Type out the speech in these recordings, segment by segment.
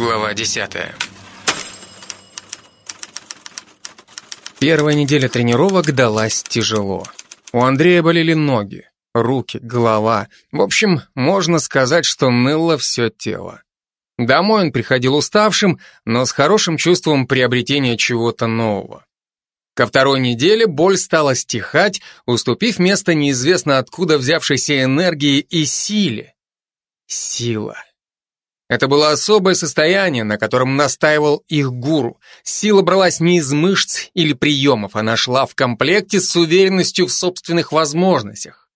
Глава 10. Первая неделя тренировок далась тяжело. У Андрея болели ноги, руки, голова. В общем, можно сказать, что ныло все тело. Домой он приходил уставшим, но с хорошим чувством приобретения чего-то нового. Ко второй неделе боль стала стихать, уступив место неизвестно откуда взявшейся энергии и силе. Сила. Это было особое состояние, на котором настаивал их гуру. Сила бралась не из мышц или приемов, она шла в комплекте с уверенностью в собственных возможностях.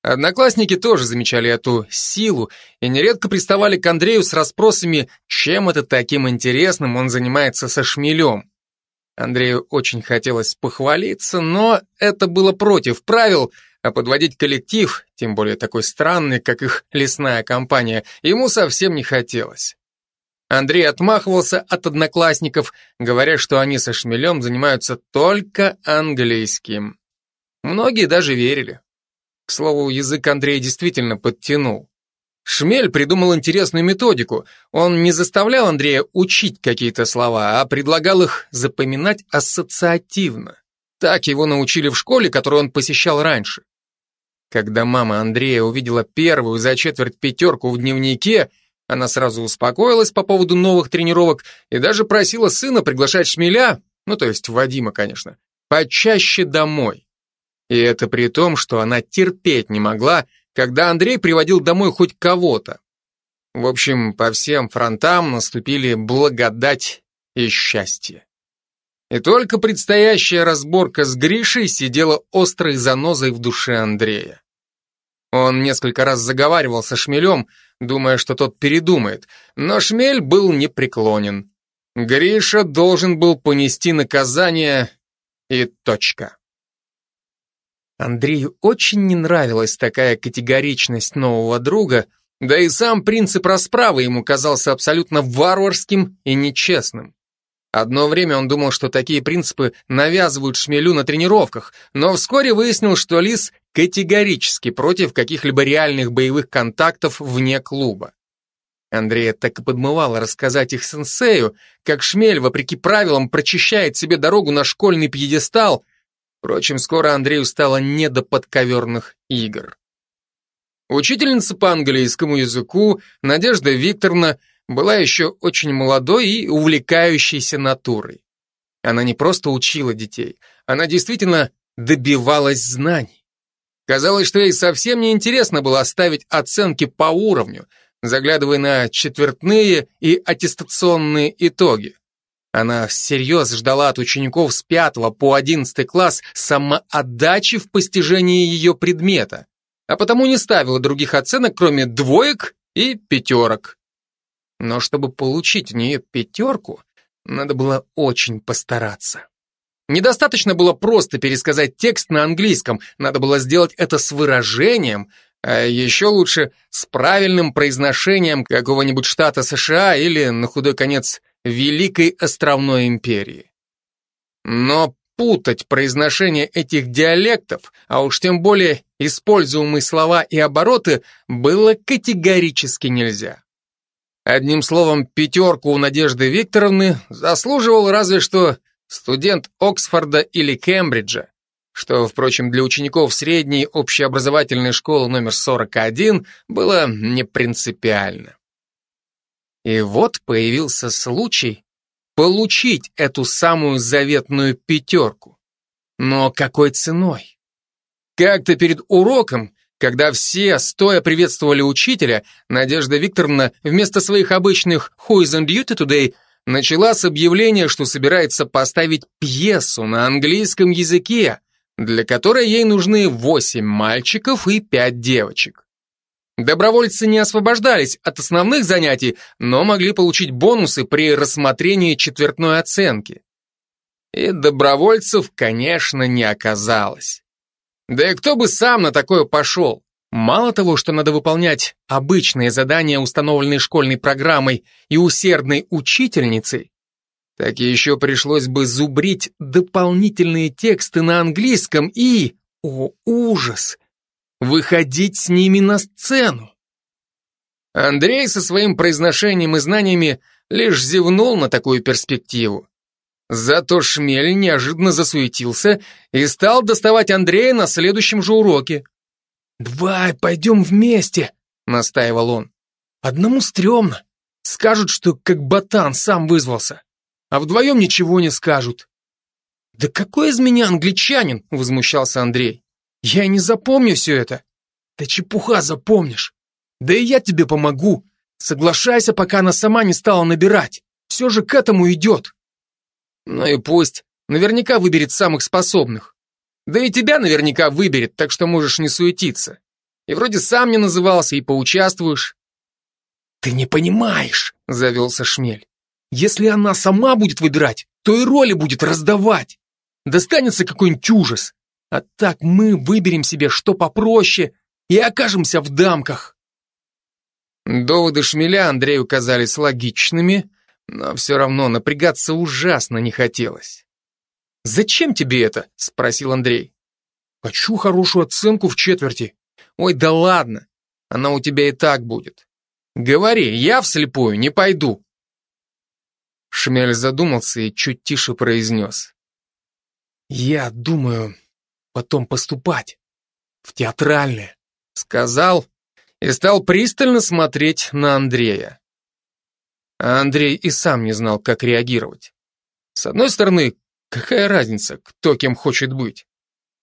Одноклассники тоже замечали эту силу и нередко приставали к Андрею с расспросами, чем это таким интересным он занимается со шмелем. Андрею очень хотелось похвалиться, но это было против правил – а подводить коллектив, тем более такой странный, как их лесная компания, ему совсем не хотелось. Андрей отмахивался от одноклассников, говоря, что они со шмелем занимаются только английским. Многие даже верили. К слову, язык Андрей действительно подтянул. Шмель придумал интересную методику. Он не заставлял Андрея учить какие-то слова, а предлагал их запоминать ассоциативно. Так его научили в школе, которую он посещал раньше. Когда мама Андрея увидела первую за четверть пятерку в дневнике, она сразу успокоилась по поводу новых тренировок и даже просила сына приглашать шмеля, ну то есть Вадима, конечно, почаще домой. И это при том, что она терпеть не могла, когда Андрей приводил домой хоть кого-то. В общем, по всем фронтам наступили благодать и счастье. И только предстоящая разборка с Гришей сидела острой занозой в душе Андрея. Он несколько раз заговаривал со Шмелем, думая, что тот передумает, но Шмель был непреклонен. Гриша должен был понести наказание и точка. Андрею очень не нравилась такая категоричность нового друга, да и сам принцип расправы ему казался абсолютно варварским и нечестным. Одно время он думал, что такие принципы навязывают шмелю на тренировках, но вскоре выяснил, что Лис категорически против каких-либо реальных боевых контактов вне клуба. Андрея так и подмывало рассказать их сенсею, как шмель, вопреки правилам, прочищает себе дорогу на школьный пьедестал. Впрочем, скоро Андрею стало не до подковерных игр. Учительница по английскому языку Надежда Викторовна была еще очень молодой и увлекающейся натурой. Она не просто учила детей, она действительно добивалась знаний. Казалось, что ей совсем не интересно было оставить оценки по уровню, заглядывая на четвертные и аттестационные итоги. Она всерьез ждала от учеников с пятого по одиннадцатый класс самоотдачи в постижении ее предмета, а потому не ставила других оценок, кроме двоек и пятерок. Но чтобы получить в нее пятерку, надо было очень постараться. Недостаточно было просто пересказать текст на английском, надо было сделать это с выражением, а еще лучше с правильным произношением какого-нибудь штата США или, на худой конец, Великой Островной империи. Но путать произношение этих диалектов, а уж тем более используемые слова и обороты, было категорически нельзя. Одним словом, пятерку у Надежды Викторовны заслуживал разве что студент Оксфорда или Кембриджа, что, впрочем, для учеников средней общеобразовательной школы номер 41 было не принципиально. И вот появился случай получить эту самую заветную пятерку. Но какой ценой? Как-то перед уроком когда все стоя приветствовали учителя, Надежда Викторовна вместо своих обычных «Who is on duty today?» начала с объявления, что собирается поставить пьесу на английском языке, для которой ей нужны восемь мальчиков и пять девочек. Добровольцы не освобождались от основных занятий, но могли получить бонусы при рассмотрении четвертной оценки. И добровольцев, конечно, не оказалось. Да и кто бы сам на такое пошел? Мало того, что надо выполнять обычные задания, установленные школьной программой и усердной учительницей, так еще пришлось бы зубрить дополнительные тексты на английском и, о ужас, выходить с ними на сцену. Андрей со своим произношением и знаниями лишь зевнул на такую перспективу. Зато Шмель неожиданно засуетился и стал доставать Андрея на следующем же уроке. «Давай, пойдем вместе», — настаивал он. «Одному стрёмно. Скажут, что как ботан сам вызвался. А вдвоем ничего не скажут». «Да какой из меня англичанин?» — возмущался Андрей. «Я и не запомню все это». «Да чепуха запомнишь. Да и я тебе помогу. Соглашайся, пока она сама не стала набирать. Все же к этому идет». «Ну и пусть. Наверняка выберет самых способных. Да и тебя наверняка выберет, так что можешь не суетиться. И вроде сам не назывался, и поучаствуешь. Ты не понимаешь, завелся Шмель. Если она сама будет выбирать, то и роли будет раздавать. Достанется какой-нибудь ужас. А так мы выберем себе что попроще и окажемся в дамках. Доводы Шмеля Андрею казались логичными, но все равно напрягаться ужасно не хотелось. «Зачем тебе это?» — спросил Андрей. «Хочу хорошую оценку в четверти». «Ой, да ладно, она у тебя и так будет. Говори, я вслепую не пойду». Шмель задумался и чуть тише произнес. «Я думаю потом поступать в театральное», — сказал и стал пристально смотреть на Андрея. А Андрей и сам не знал, как реагировать. С одной стороны, Какая разница, кто кем хочет быть?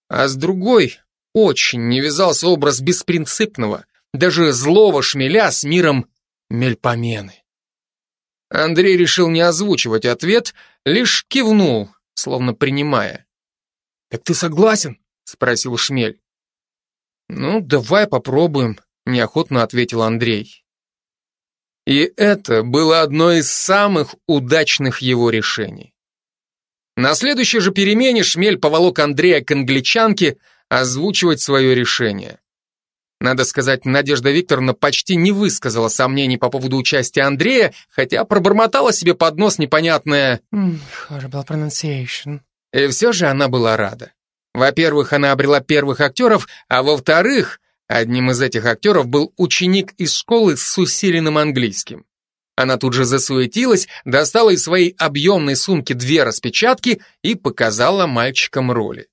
А с другой, очень не вязался образ беспринципного, даже злого шмеля с миром мельпомены. Андрей решил не озвучивать ответ, лишь кивнул, словно принимая. «Так ты согласен?» — спросил Шмель. «Ну, давай попробуем», — неохотно ответил Андрей. И это было одно из самых удачных его решений. На следующей же перемене Шмель поволок Андрея к англичанке озвучивать свое решение. Надо сказать, Надежда Викторовна почти не высказала сомнений по поводу участия Андрея, хотя пробормотала себе под нос непонятное «Horrible pronunciation». И все же она была рада. Во-первых, она обрела первых актеров, а во-вторых, одним из этих актеров был ученик из школы с усиленным английским. Она тут же засуетилась, достала из своей объемной сумки две распечатки и показала мальчикам роли.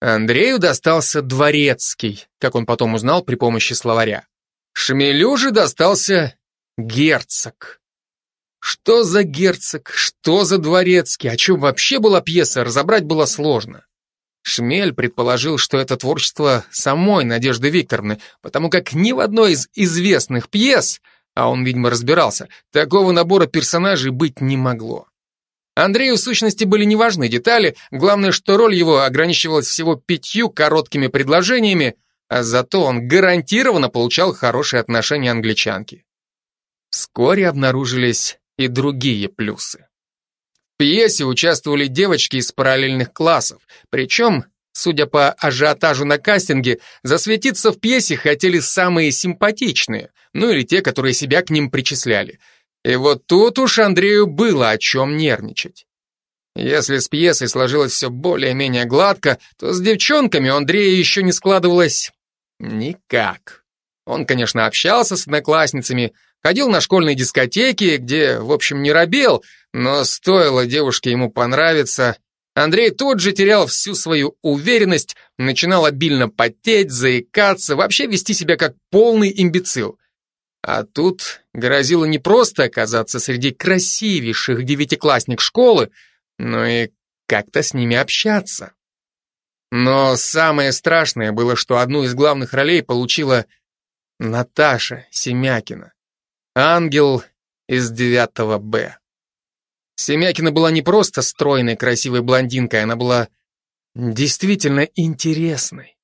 Андрею достался дворецкий, как он потом узнал при помощи словаря. Шмелю же достался герцог. Что за герцог, что за дворецкий, о чем вообще была пьеса, разобрать было сложно. Шмель предположил, что это творчество самой Надежды Викторовны, потому как ни в одной из известных пьес – а он, видимо, разбирался, такого набора персонажей быть не могло. Андрею в сущности были неважны детали, главное, что роль его ограничивалась всего пятью короткими предложениями, а зато он гарантированно получал хорошие отношения англичанки. Вскоре обнаружились и другие плюсы. Пьесе участвовали девочки из параллельных классов, причем Судя по ажиотажу на кастинге, засветиться в пьесе хотели самые симпатичные, ну или те, которые себя к ним причисляли. И вот тут уж Андрею было о чем нервничать. Если с пьесой сложилось все более-менее гладко, то с девчонками у Андрея еще не складывалось никак. Он, конечно, общался с одноклассницами, ходил на школьные дискотеки, где, в общем, не робел, но стоило девушке ему понравиться, Андрей тут же терял всю свою уверенность, начинал обильно потеть, заикаться, вообще вести себя как полный имбецил. А тут грозило не просто оказаться среди красивейших девятиклассник школы, но и как-то с ними общаться. Но самое страшное было, что одну из главных ролей получила Наташа Семякина, ангел из 9 Б. Семякина была не просто стройной, красивой блондинкой, она была действительно интересной.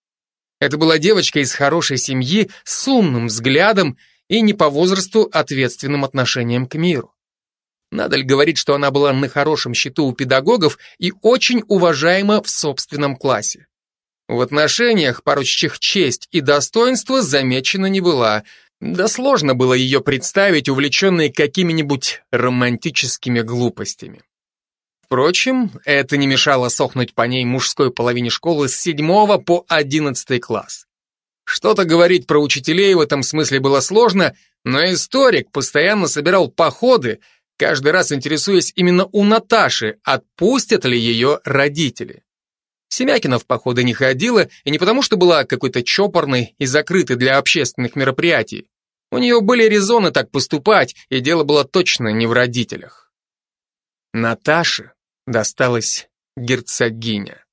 Это была девочка из хорошей семьи с умным взглядом и не по возрасту ответственным отношением к миру. Надо ли говорить, что она была на хорошем счету у педагогов и очень уважаема в собственном классе. В отношениях, порочащих честь и достоинство, замечена не была, да сложно было ее представить, увлеченной какими-нибудь романтическими глупостями. Впрочем, это не мешало сохнуть по ней мужской половине школы с седьмого по одиннадцатый класс. Что-то говорить про учителей в этом смысле было сложно, но историк постоянно собирал походы, каждый раз интересуясь именно у Наташи, отпустят ли ее родители. Семякина в походы не ходила, и не потому, что была какой-то чопорной и закрытой для общественных мероприятий. У нее были резоны так поступать, и дело было точно не в родителях. Наташе досталась герцогиня.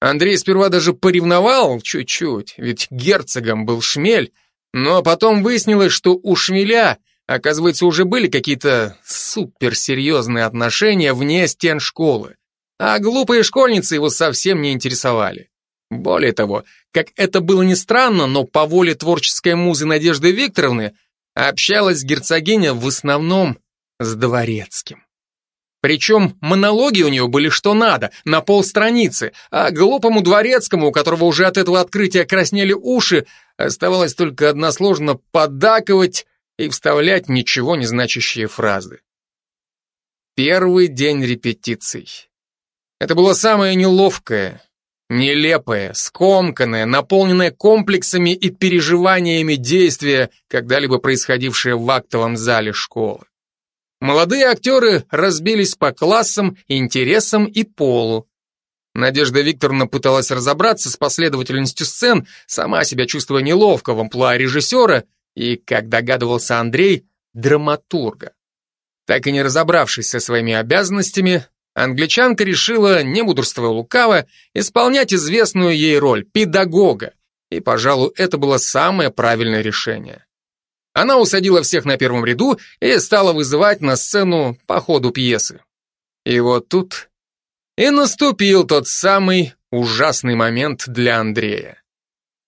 Андрей сперва даже поревновал чуть-чуть, ведь герцогом был шмель, но потом выяснилось, что у шмеля, оказывается, уже были какие-то суперсерьезные отношения вне стен школы, а глупые школьницы его совсем не интересовали. Более того, как это было ни странно, но по воле творческой музы Надежды Викторовны общалась герцогиня в основном с дворецким. Причем монологи у нее были что надо, на полстраницы, а глупому дворецкому, у которого уже от этого открытия краснели уши, оставалось только односложно поддакивать и вставлять ничего не значащие фразы. Первый день репетиций. Это было самое неловкое, нелепое, скомканное, наполненное комплексами и переживаниями действия, когда-либо происходившее в актовом зале школы. Молодые актеры разбились по классам, интересам и полу. Надежда Викторовна пыталась разобраться с последовательностью сцен, сама себя чувствуя неловко в амплуа режиссера и, как догадывался Андрей, драматурга. Так и не разобравшись со своими обязанностями, англичанка решила, не мудрствуя лукаво, исполнять известную ей роль педагога, и, пожалуй, это было самое правильное решение. Она усадила всех на первом ряду и стала вызывать на сцену по ходу пьесы. И вот тут и наступил тот самый ужасный момент для Андрея.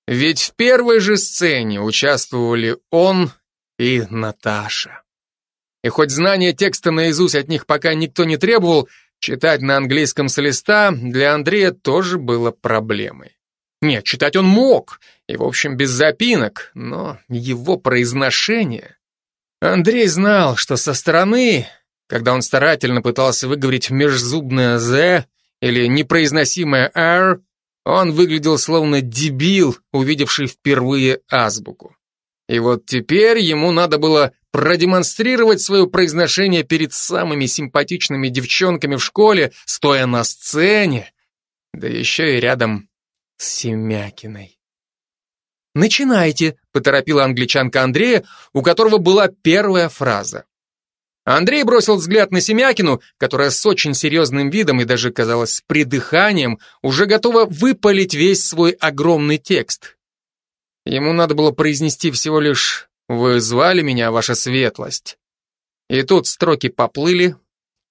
Ведь в первой же сцене участвовали он и Наташа. И хоть знание текста наизусть от них пока никто не требовал, читать на английском с листа для Андрея тоже было проблемой. Нет, читать он мог, и, в общем, без запинок, но его произношение... Андрей знал, что со стороны, когда он старательно пытался выговорить межзубное «з» или непроизносимое «р», он выглядел словно дебил, увидевший впервые азбуку. И вот теперь ему надо было продемонстрировать свое произношение перед самыми симпатичными девчонками в школе, стоя на сцене, да еще и рядом с Семякиной. «Начинайте», — поторопила англичанка Андрея, у которого была первая фраза. Андрей бросил взгляд на Семякину, которая с очень серьезным видом и даже, казалось, с придыханием уже готова выпалить весь свой огромный текст. Ему надо было произнести всего лишь «Вы звали меня, ваша светлость». И тут строки поплыли,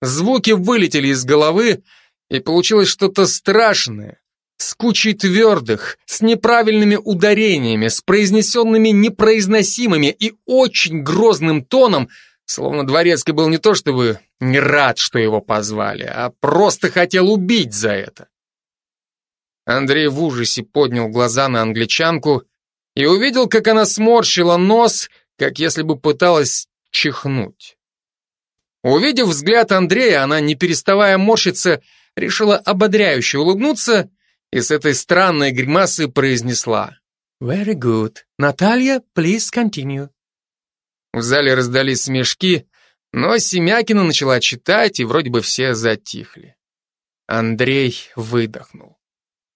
звуки вылетели из головы, и получилось что-то страшное, с кучей твердых, с неправильными ударениями, с произнесенными непроизносимыми и очень грозным тоном, словно Дворецкий был не то чтобы не рад, что его позвали, а просто хотел убить за это. Андрей в ужасе поднял глаза на англичанку и увидел, как она сморщила нос, как если бы пыталась чихнуть. Увидев взгляд Андрея, она, не переставая морщиться, решила ободряюще улыбнуться и с этой странной гримасой произнесла «Very good. Наталья, please continue». В зале раздались смешки, но Семякина начала читать, и вроде бы все затихли. Андрей выдохнул.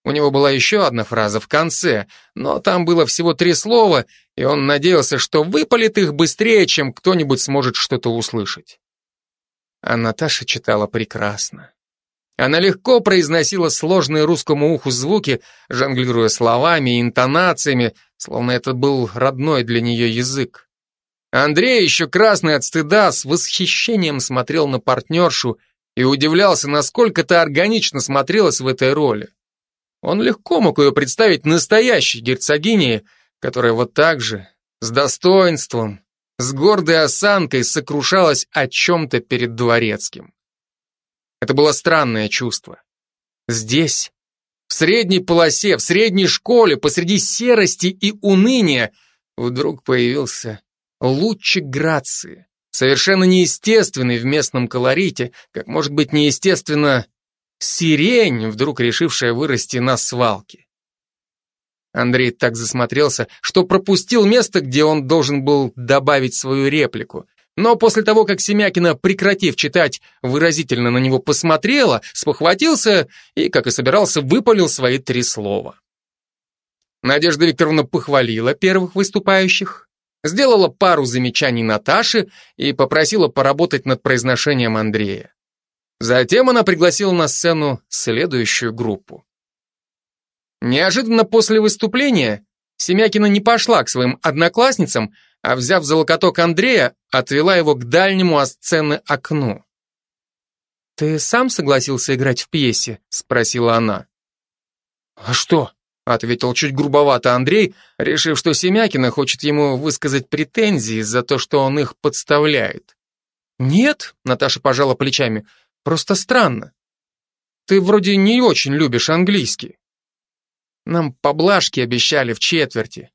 У него была еще одна фраза в конце, но там было всего три слова, и он надеялся, что выпалит их быстрее, чем кто-нибудь сможет что-то услышать. А Наташа читала прекрасно. Она легко произносила сложные русскому уху звуки, жонглируя словами и интонациями, словно это был родной для нее язык. Андрей, еще красный от стыда, с восхищением смотрел на партнершу и удивлялся, насколько та органично смотрелась в этой роли. Он легко мог ее представить настоящей герцогиней, которая вот так же, с достоинством, с гордой осанкой сокрушалась о чем-то перед дворецким. Это было странное чувство. Здесь, в средней полосе, в средней школе, посреди серости и уныния, вдруг появился лучик грации, совершенно неестественный в местном колорите, как может быть неестественно сирень, вдруг решившая вырасти на свалке. Андрей так засмотрелся, что пропустил место, где он должен был добавить свою реплику. Но после того, как Семякина, прекратив читать, выразительно на него посмотрела, спохватился и, как и собирался, выпалил свои три слова. Надежда Викторовна похвалила первых выступающих, сделала пару замечаний Наташе и попросила поработать над произношением Андрея. Затем она пригласила на сцену следующую группу. Неожиданно после выступления Семякина не пошла к своим одноклассницам, а, взяв за локоток Андрея, отвела его к дальнему от сцены окну. «Ты сам согласился играть в пьесе?» — спросила она. «А что?» — ответил чуть грубовато Андрей, решив, что Семякина хочет ему высказать претензии за то, что он их подставляет. «Нет», — Наташа пожала плечами, — «просто странно. Ты вроде не очень любишь английский». Нам поблажки обещали в четверти.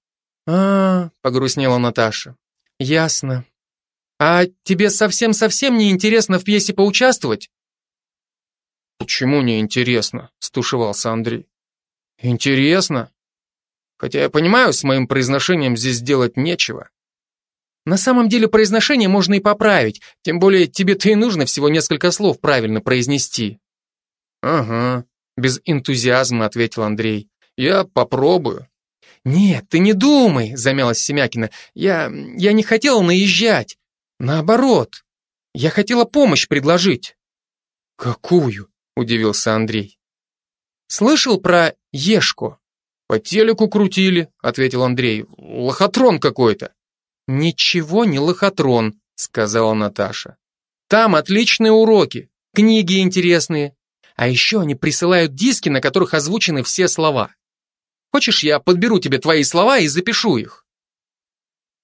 А, -а, -а погрустнела Наташа. Ясно. А тебе совсем-совсем не интересно в пьесе поучаствовать? Почему не интересно? стушевался Андрей. Интересно. Хотя я понимаю, с моим произношением здесь делать нечего. На самом деле произношение можно и поправить, тем более тебе-то и нужно всего несколько слов правильно произнести. Ага, без энтузиазма ответил Андрей. Я попробую. Нет, ты не думай, замялась Семякина. Я я не хотела наезжать. Наоборот, я хотела помощь предложить. Какую? удивился Андрей. Слышал про Ешку? По телеку крутили, ответил Андрей. Лохотрон какой-то. Ничего не лохотрон, сказала Наташа. Там отличные уроки, книги интересные. А еще они присылают диски, на которых озвучены все слова. Хочешь, я подберу тебе твои слова и запишу их?»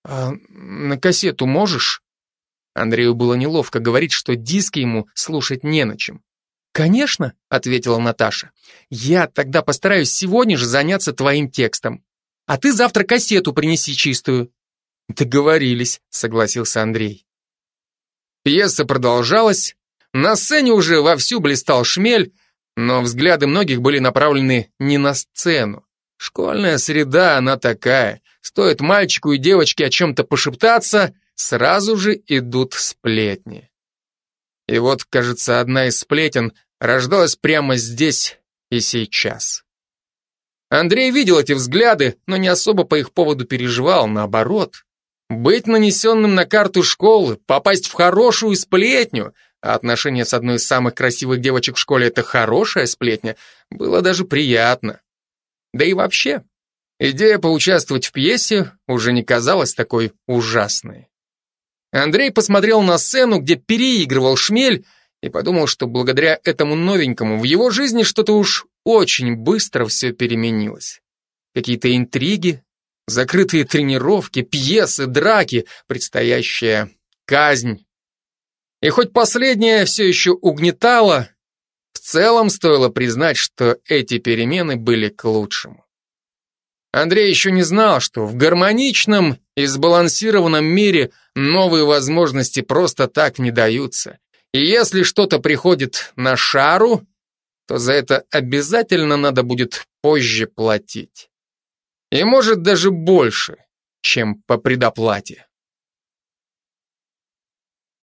«А на кассету можешь?» Андрею было неловко говорить, что диски ему слушать не на чем. «Конечно», — ответила Наташа. «Я тогда постараюсь сегодня же заняться твоим текстом. А ты завтра кассету принеси чистую». «Договорились», — согласился Андрей. Пьеса продолжалась. На сцене уже вовсю блистал шмель, но взгляды многих были направлены не на сцену, Школьная среда, она такая. Стоит мальчику и девочке о чем-то пошептаться, сразу же идут сплетни. И вот, кажется, одна из сплетен рождалась прямо здесь и сейчас. Андрей видел эти взгляды, но не особо по их поводу переживал, наоборот. Быть нанесенным на карту школы, попасть в хорошую сплетню, а отношения с одной из самых красивых девочек в школе — это хорошая сплетня, было даже приятно. Да и вообще, идея поучаствовать в пьесе уже не казалась такой ужасной. Андрей посмотрел на сцену, где переигрывал шмель, и подумал, что благодаря этому новенькому в его жизни что-то уж очень быстро все переменилось. Какие-то интриги, закрытые тренировки, пьесы, драки, предстоящая казнь. И хоть последнее все еще угнетало, в целом стоило признать, что эти перемены были к лучшему. Андрей еще не знал, что в гармоничном и сбалансированном мире новые возможности просто так не даются. И если что-то приходит на шару, то за это обязательно надо будет позже платить. И может даже больше, чем по предоплате.